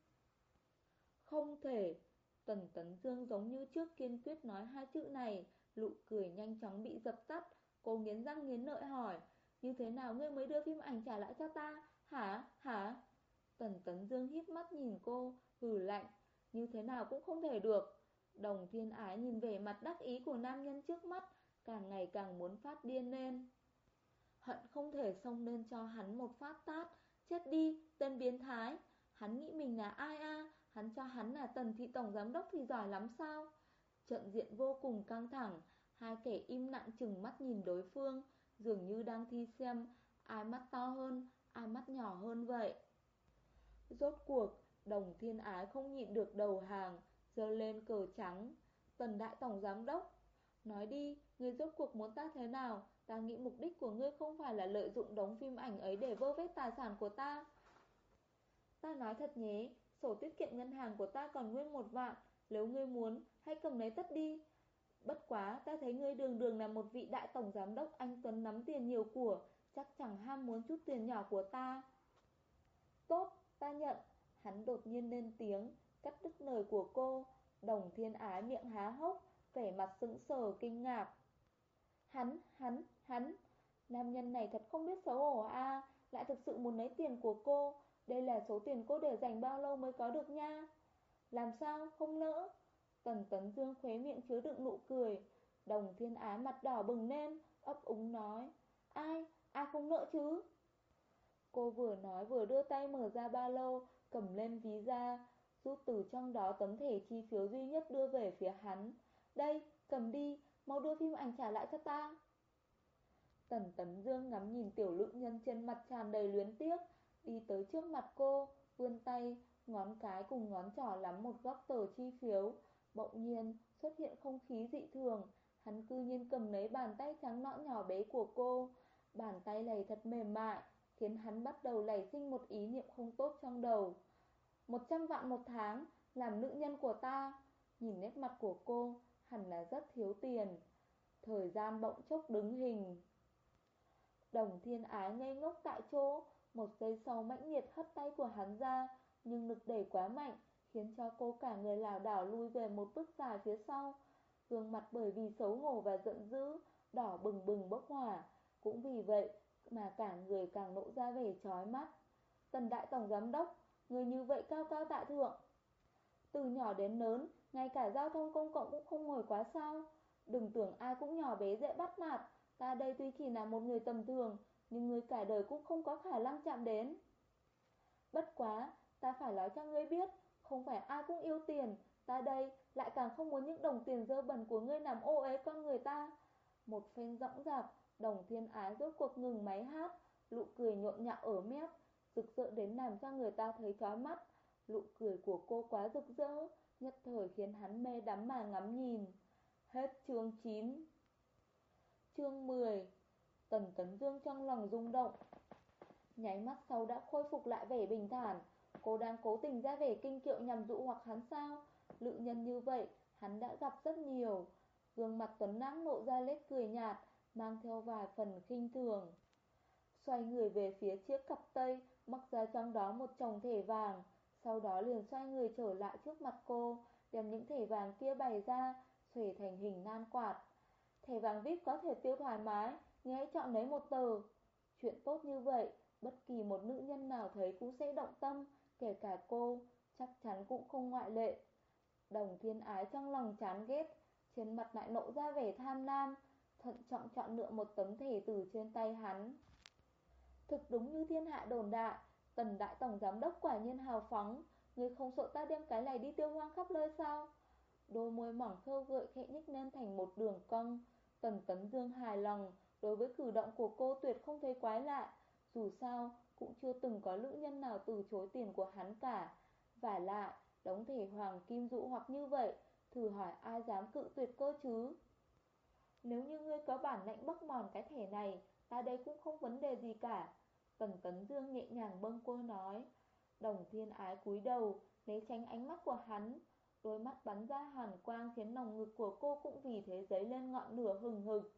Không thể. Tần Tấn Dương giống như trước kiên quyết nói hai chữ này, nụ cười nhanh chóng bị dập tắt. Cô nghiến răng nghiến lợi hỏi, như thế nào ngươi mới đưa phim ảnh trả lại cho ta? Hả? Hả? Tần Tấn Dương híp mắt nhìn cô, hừ lạnh. Như thế nào cũng không thể được. Đồng thiên ái nhìn về mặt đắc ý của nam nhân trước mắt, càng ngày càng muốn phát điên lên. Hận không thể xông lên cho hắn một phát tát, chết đi, tên biến thái. Hắn nghĩ mình là ai a hắn cho hắn là tần thị tổng giám đốc thì giỏi lắm sao? Trận diện vô cùng căng thẳng, hai kẻ im lặng chừng mắt nhìn đối phương, dường như đang thi xem ai mắt to hơn, ai mắt nhỏ hơn vậy. Rốt cuộc, đồng thiên ái không nhịn được đầu hàng, dơ lên cờ trắng. Tần đại tổng giám đốc, nói đi, ngươi rốt cuộc muốn ta thế nào? Ta nghĩ mục đích của ngươi không phải là lợi dụng đống phim ảnh ấy để vơ vét tài sản của ta. Ta nói thật nhé, sổ tiết kiệm ngân hàng của ta còn nguyên một vạn, nếu ngươi muốn, hãy cầm lấy tất đi. Bất quá, ta thấy ngươi đường đường là một vị đại tổng giám đốc anh Tuấn nắm tiền nhiều của, chắc chẳng ham muốn chút tiền nhỏ của ta. Tốt, ta nhận. Hắn đột nhiên lên tiếng, cắt đứt lời của cô. Đồng thiên ái miệng há hốc, vẻ mặt sững sờ kinh ngạc. Hắn, hắn, hắn, nam nhân này thật không biết xấu hổ a lại thực sự muốn lấy tiền của cô. Đây là số tiền cô để dành bao lâu mới có được nha. Làm sao, không nỡ. Tần Tấn Dương khóe miệng chứa đựng nụ cười. Đồng thiên ái mặt đỏ bừng lên, ấp úng nói. Ai, ai không nỡ chứ? Cô vừa nói vừa đưa tay mở ra ba lô, cầm lên ví ra, rút từ trong đó tấm thẻ chi phiếu duy nhất đưa về phía hắn. Đây, cầm đi, mau đưa phim ảnh trả lại cho ta. Tần Tấn Dương ngắm nhìn tiểu lự nhân trên mặt tràn đầy luyến tiếc, đi tới trước mặt cô, vươn tay, ngón cái cùng ngón trỏ lắm một góc tờ chi phiếu. Bỗng nhiên, xuất hiện không khí dị thường, hắn cư nhiên cầm lấy bàn tay trắng nõn nhỏ bé của cô. Bàn tay này thật mềm mại, khiến hắn bắt đầu nảy sinh một ý niệm không tốt trong đầu. Một trăm vạn một tháng, làm nữ nhân của ta. Nhìn nét mặt của cô, hẳn là rất thiếu tiền. Thời gian bỗng chốc đứng hình. Đồng thiên ái ngây ngốc tại chỗ, một giây sau mãnh liệt hất tay của hắn ra, nhưng lực đẩy quá mạnh, khiến cho cô cả người lảo đảo lui về một bước dài phía sau. Gương mặt bởi vì xấu hổ và giận dữ, đỏ bừng bừng bốc hỏa. Cũng vì vậy mà cả người càng lộ ra vẻ chói mắt. Tần đại tổng giám đốc, người như vậy cao cao tại thượng. Từ nhỏ đến lớn, ngay cả giao thông công cộng cũng không ngồi quá sao. Đừng tưởng ai cũng nhỏ bé dễ bắt nạt, ta đây tuy chỉ là một người tầm thường, nhưng người cả đời cũng không có khả năng chạm đến. Bất quá, ta phải nói cho ngươi biết, không phải ai cũng yêu tiền, ta đây lại càng không muốn những đồng tiền dơ bẩn của ngươi làm ô uế con người ta. Một phen rõng rạc, đồng thiên ái rốt cuộc ngừng máy hát, lụ cười nhộn nhạo ở mép, rực rỡ đến làm cho người ta thấy chói mắt. Lụ cười của cô quá rực rỡ, nhất thời khiến hắn mê đắm mà ngắm nhìn. Hết chương 9 Chương 10 Tần Tấn Dương trong lòng rung động. Nháy mắt sau đã khôi phục lại vẻ bình thản. Cô đang cố tình ra vẻ kinh kiệu nhằm dụ hoặc hắn sao? Lự nhân như vậy Hắn đã gặp rất nhiều. Gương mặt Tuấn Nãng nộ ra lết cười nhạt. Mang theo vài phần khinh thường. Xoay người về phía chiếc cặp tây Mắc ra trong đó một chồng thẻ vàng, Sau đó liền xoay người trở lại trước mặt cô, Đem những thẻ vàng kia bày ra Xuể thành hình nan quạt. Thẻ vàng VIP có thể tiêu thoải mái, Nghe hãy chọn lấy một tờ. Chuyện tốt như vậy, Bất kỳ một nữ nhân nào thấy cũng sẽ động tâm, Kể cả cô, Chắc chắn cũng không ngoại lệ. Đồng thiên ái trong lòng chán ghét, Trên mặt lại nộ ra vẻ tham lam Thận trọng chọn lựa một tấm thẻ từ trên tay hắn. Thực đúng như thiên hạ đồn đại, Tần đại tổng giám đốc quả nhiên hào phóng. Người không sợ ta đem cái này đi tiêu hoang khắp nơi sao? Đôi môi mỏng khêu gợi khẽ nhích lên thành một đường cong. Tần tấn dương hài lòng, Đối với cử động của cô tuyệt không thấy quái lạ. Dù sao, cũng chưa từng có nữ nhân nào từ chối tiền của hắn cả. Và lại đóng thể hoàng kim dụ hoặc như vậy, Thử hỏi ai dám cự tuyệt cơ chứ? Nếu như ngươi có bản lĩnh bóc mòn cái thể này, Ta đây cũng không vấn đề gì cả. Tần Tấn Dương nhẹ nhàng bâng cô nói. Đồng thiên ái cúi đầu, Né tránh ánh mắt của hắn. Đôi mắt bắn ra hàn quang khiến lòng ngực của cô cũng vì thế giấy lên ngọn lửa hừng hực.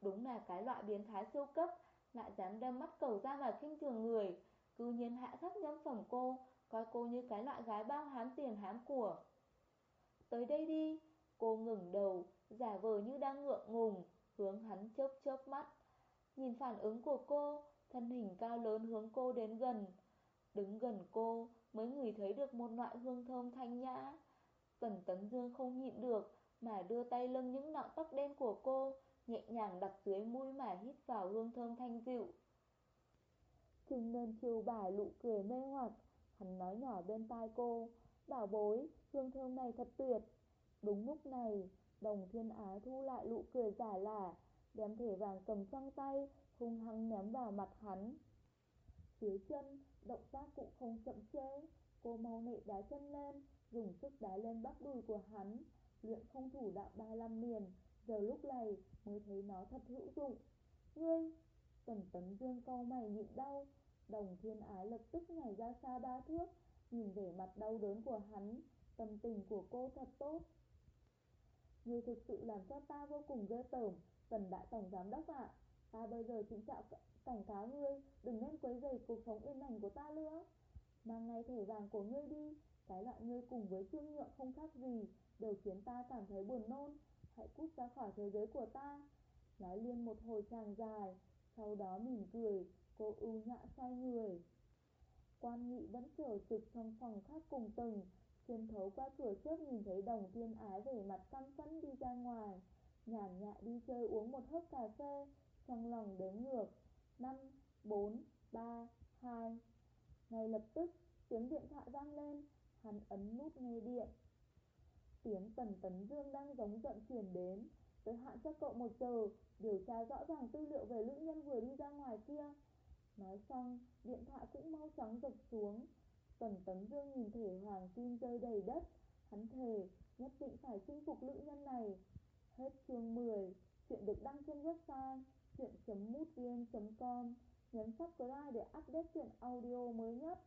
Đúng là cái loại biến thái siêu cấp, Lại dám đem mắt cầu ra mà khinh thường người. Cư nhiên hạ thấp nhân phẩm cô, Coi cô như cái loại gái bao hám tiền hám của. Tới đây đi, Cô ngừng đầu Giả vờ như đang ngượng ngùng Hướng hắn chớp chớp mắt. Nhìn phản ứng của cô Thân hình cao lớn hướng cô đến gần. Đứng gần cô Mới ngửi thấy được một loại hương thơm thanh nhã. Tần Tấn Dương không nhịn được Mà đưa tay lưng những nọn tóc đen của cô Nhẹ nhàng đặt dưới mũi mà hít vào hương thơm thanh dịu. Trình nên chiều bài lụ cười mê hoặc Hắn nói nhỏ bên tai cô Bảo bối, hương thơm này thật tuyệt. Đúng lúc này Đồng thiên ái thu lại lụ cười giả lả, Đem thể vàng cầm trong tay, Hung hăng ném vào mặt hắn. Dưới chân, Động tác cũng không chậm chế Cô mau nệ đá chân lên, Dùng sức đá lên bắp đùi của hắn. Luyện không thủ đạo 35 miền Giờ lúc này mới thấy nó thật hữu dụng. Ngươi, Tần tấn dương câu mày nhịn đau, Đồng thiên ái lập tức nhảy ra xa ba thước, Nhìn vẻ mặt đau đớn của hắn, Tâm tình của cô thật tốt. Người thực sự làm cho ta vô cùng ghê tởm, Tần Đại Tổng Giám Đốc ạ. Ta bây giờ chính trạo cảnh cáo ngươi, đừng nên quấy rầy cuộc sống yên lành của ta nữa. Mang ngay thẻ vàng của ngươi đi, cái loại ngươi cùng với Trương Nhượng không khác gì, đều khiến ta cảm thấy buồn nôn. Hãy cút ra khỏi thế giới của ta. Nói liên một hồi tràng dài, sau đó mỉm cười, cô ưu nhã xoay người. Quan nghị vẫn chờ trực trong phòng khác cùng tầng, xuyên thấu qua cửa trước nhìn thấy đồng thiên ái về mặt căm phẫn đi ra ngoài, nhàn nhã đi chơi uống một hớp cà phê, trong lòng đếm ngược, 5, 4, 3, 2. Ngay lập tức, tiếng điện thoại vang lên, hắn ấn nút nghe điện. Tiếng Tần Tấn Dương đang giống giận truyền đến, tới hạn cho cậu một giờ, điều tra rõ ràng tư liệu về nữ nhân vừa đi ra ngoài kia. Nói xong, điện thoại cũng mau chóng giật xuống. Tần Tấn Dương nhìn thể hoàng kim rơi đầy đất, hắn thề, nhất định phải chinh phục nữ nhân này. Hết chương 10, chuyện được đăng trên website chuyện.mútvn.com, nhấn subscribe để update chuyện audio mới nhất.